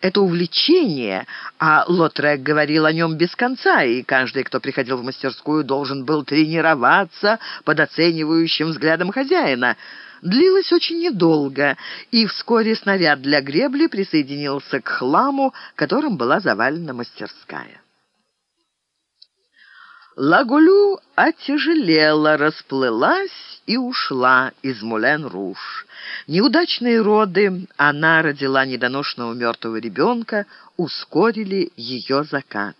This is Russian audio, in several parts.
это увлечение, а Лотрек говорил о нем без конца, и каждый, кто приходил в мастерскую, должен был тренироваться под оценивающим взглядом хозяина. Длилось очень недолго, и вскоре снаряд для гребли присоединился к хламу, которым была завалена мастерская. Лагулю отяжелела, расплылась и ушла из Мулен-Руш. Неудачные роды, она родила недоношенного мертвого ребенка, ускорили ее закат.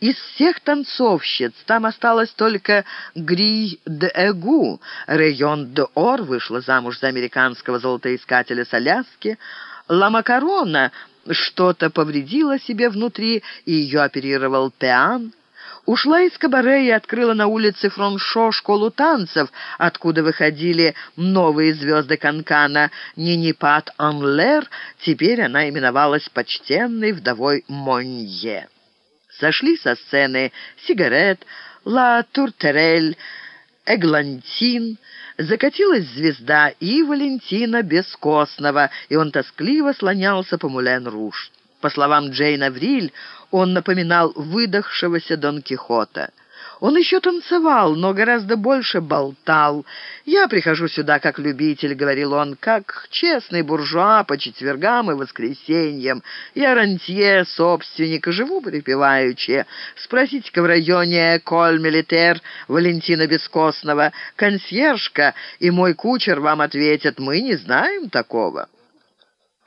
Из всех танцовщиц там осталась только Гри де Эгу. Район де Ор вышла замуж за американского золотоискателя с Аляски. Ла Макарона что-то повредила себе внутри, и ее оперировал Пеан. Ушла из кабаре и открыла на улице Фроншо школу танцев, откуда выходили новые звезды Канкана. Нинипат Анлер, теперь она именовалась почтенной вдовой Монье. Сошли со сцены сигарет, Ла Туртерель, Эглантин, закатилась звезда и Валентина Бескостного, и он тоскливо слонялся по Мулен-Руж. По словам Джейн Авриль, он напоминал выдохшегося Дон Кихота. Он еще танцевал, но гораздо больше болтал. «Я прихожу сюда как любитель», — говорил он, — «как честный буржуа по четвергам и воскресеньям. Я рантье, собственник, и живу припеваючи. Спросите-ка в районе Коль-Милитер Валентина Бескостного. Консьержка и мой кучер вам ответят, мы не знаем такого».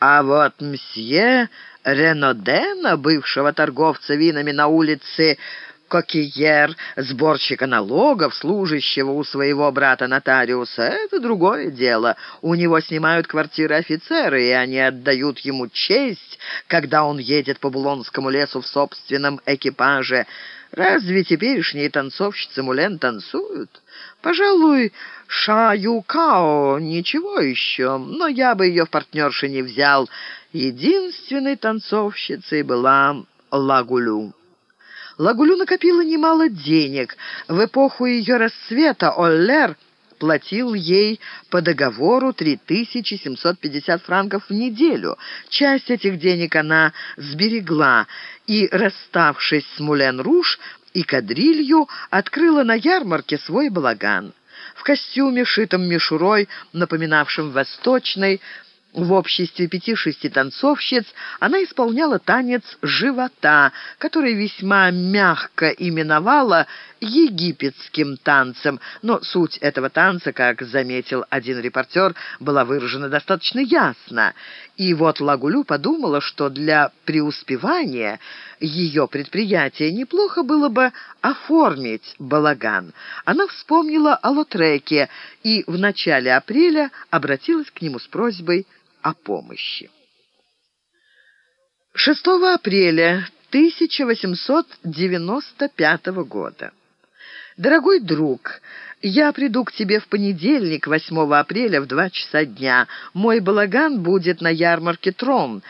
А вот мсье Ренодена, бывшего торговца винами на улице Кокиер, сборщика налогов, служащего у своего брата-нотариуса, это другое дело. У него снимают квартиры офицеры, и они отдают ему честь, когда он едет по Булонскому лесу в собственном экипаже. Разве теперешние танцовщицы Мулен танцуют? Пожалуй, Шаю Као ничего еще, но я бы ее в партнерши не взял. Единственной танцовщицей была Лагулю. Лагулю накопила немало денег. В эпоху ее расцвета Оллер платил ей по договору 3750 франков в неделю. Часть этих денег она сберегла и, расставшись с Мулен-Руш и кадрилью, открыла на ярмарке свой балаган. В костюме, шитом мишурой, напоминавшем восточный, в обществе пяти-шести танцовщиц она исполняла танец живота, который весьма мягко именовала египетским танцем, но суть этого танца, как заметил один репортер, была выражена достаточно ясно. И вот Лагулю подумала, что для преуспевания ее предприятия неплохо было бы оформить балаган. Она вспомнила о Лотреке и в начале апреля обратилась к нему с просьбой о помощи. 6 апреля 1895 года. Дорогой друг, я приду к тебе в понедельник, 8 апреля, в два часа дня. Мой балаган будет на ярмарке Трон.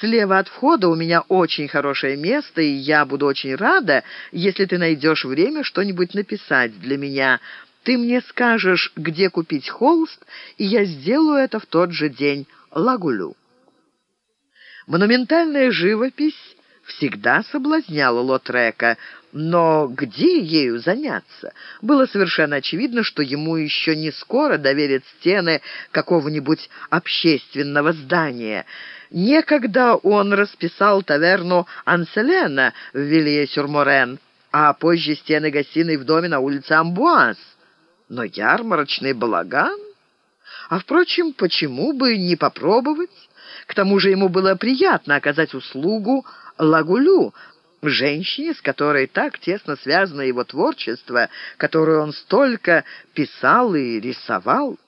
Слева от входа у меня очень хорошее место, и я буду очень рада, если ты найдешь время что-нибудь написать для меня. Ты мне скажешь, где купить холст, и я сделаю это в тот же день. Лагулю. Монументальная живопись всегда соблазняла Лотрека, но где ею заняться? Было совершенно очевидно, что ему еще не скоро доверят стены какого-нибудь общественного здания. Некогда он расписал таверну Анселена в Вилье-Сюрморен, а позже стены гостиной в доме на улице Амбуаз. Но ярмарочный балаган? А, впрочем, почему бы не попробовать? К тому же ему было приятно оказать услугу Лагулю, женщине, с которой так тесно связано его творчество, которую он столько писал и рисовал.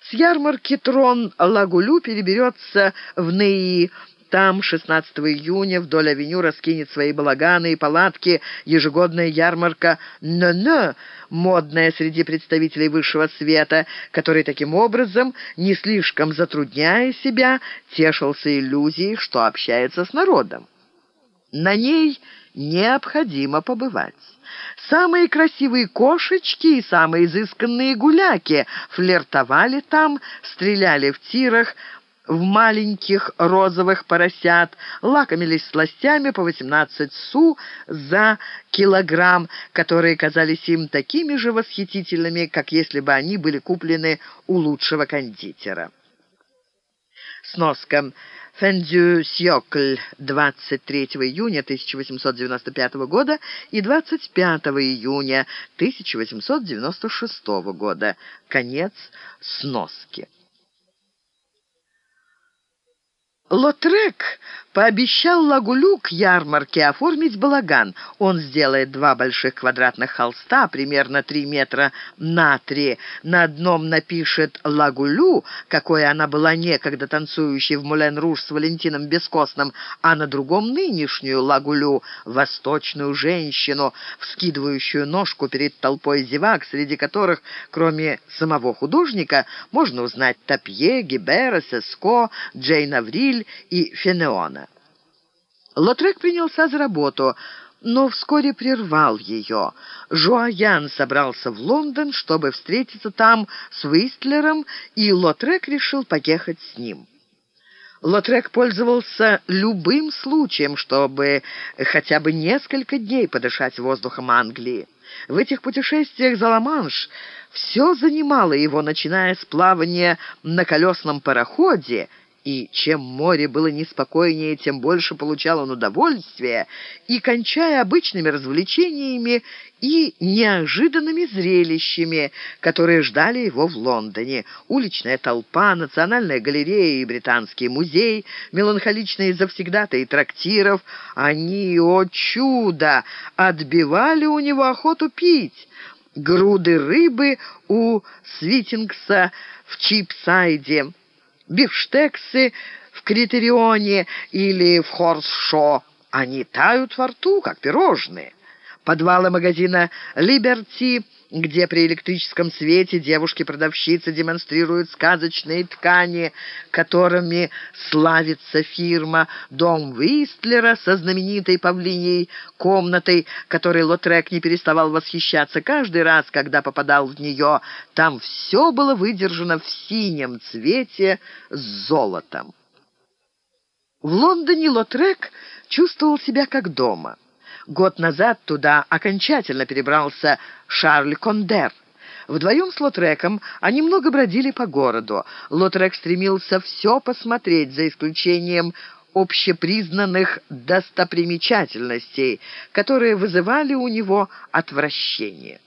С ярмарки трон Лагулю переберется в Неи, там 16 июня вдоль авеню раскинет свои балаганы и палатки ежегодная ярмарка «Нö-Нö», модная среди представителей высшего света, который таким образом, не слишком затрудняя себя, тешился иллюзией, что общается с народом. На ней необходимо побывать. Самые красивые кошечки и самые изысканные гуляки флиртовали там, стреляли в тирах, в маленьких розовых поросят, лакомились сластями по 18 су за килограмм, которые казались им такими же восхитительными, как если бы они были куплены у лучшего кондитера. Сноска. Фендю Сьокль 23 июня 1895 года и 25 июня 1896 года. Конец сноски. Лотрек пообещал Лагулю к ярмарке оформить балаган. Он сделает два больших квадратных холста, примерно три метра на три. На одном напишет Лагулю, какой она была некогда танцующей в Мулен-Руж с Валентином Бескостным, а на другом нынешнюю Лагулю, восточную женщину, вскидывающую ножку перед толпой зевак, среди которых, кроме самого художника, можно узнать Тапье, Гибера, Сеско, Джейн Авриль, и Фенеона. Лотрек принялся за работу, но вскоре прервал ее. Жуаян собрался в Лондон, чтобы встретиться там с Уистлером, и Лотрек решил поехать с ним. Лотрек пользовался любым случаем, чтобы хотя бы несколько дней подышать воздухом Англии. В этих путешествиях за Ла-Манш все занимало его, начиная с плавания на колесном пароходе и чем море было неспокойнее, тем больше получал он удовольствия, и, кончая обычными развлечениями и неожиданными зрелищами, которые ждали его в Лондоне. Уличная толпа, национальная галерея и британский музей, меланхоличные завсегдатые трактиров, они, о чудо, отбивали у него охоту пить. Груды рыбы у Свитингса в Чипсайде — бифштексы в Критерионе или в Хорс-Шо. Они тают во рту, как пирожные. Подвалы магазина «Либерти» где при электрическом свете девушки-продавщицы демонстрируют сказочные ткани, которыми славится фирма «Дом Вистлера» со знаменитой павлиней комнатой, которой Лотрек не переставал восхищаться каждый раз, когда попадал в нее. Там все было выдержано в синем цвете с золотом. В Лондоне Лотрек чувствовал себя как дома. Год назад туда окончательно перебрался Шарль Кондер. Вдвоем с Лотреком они много бродили по городу. Лотрек стремился все посмотреть, за исключением общепризнанных достопримечательностей, которые вызывали у него отвращение.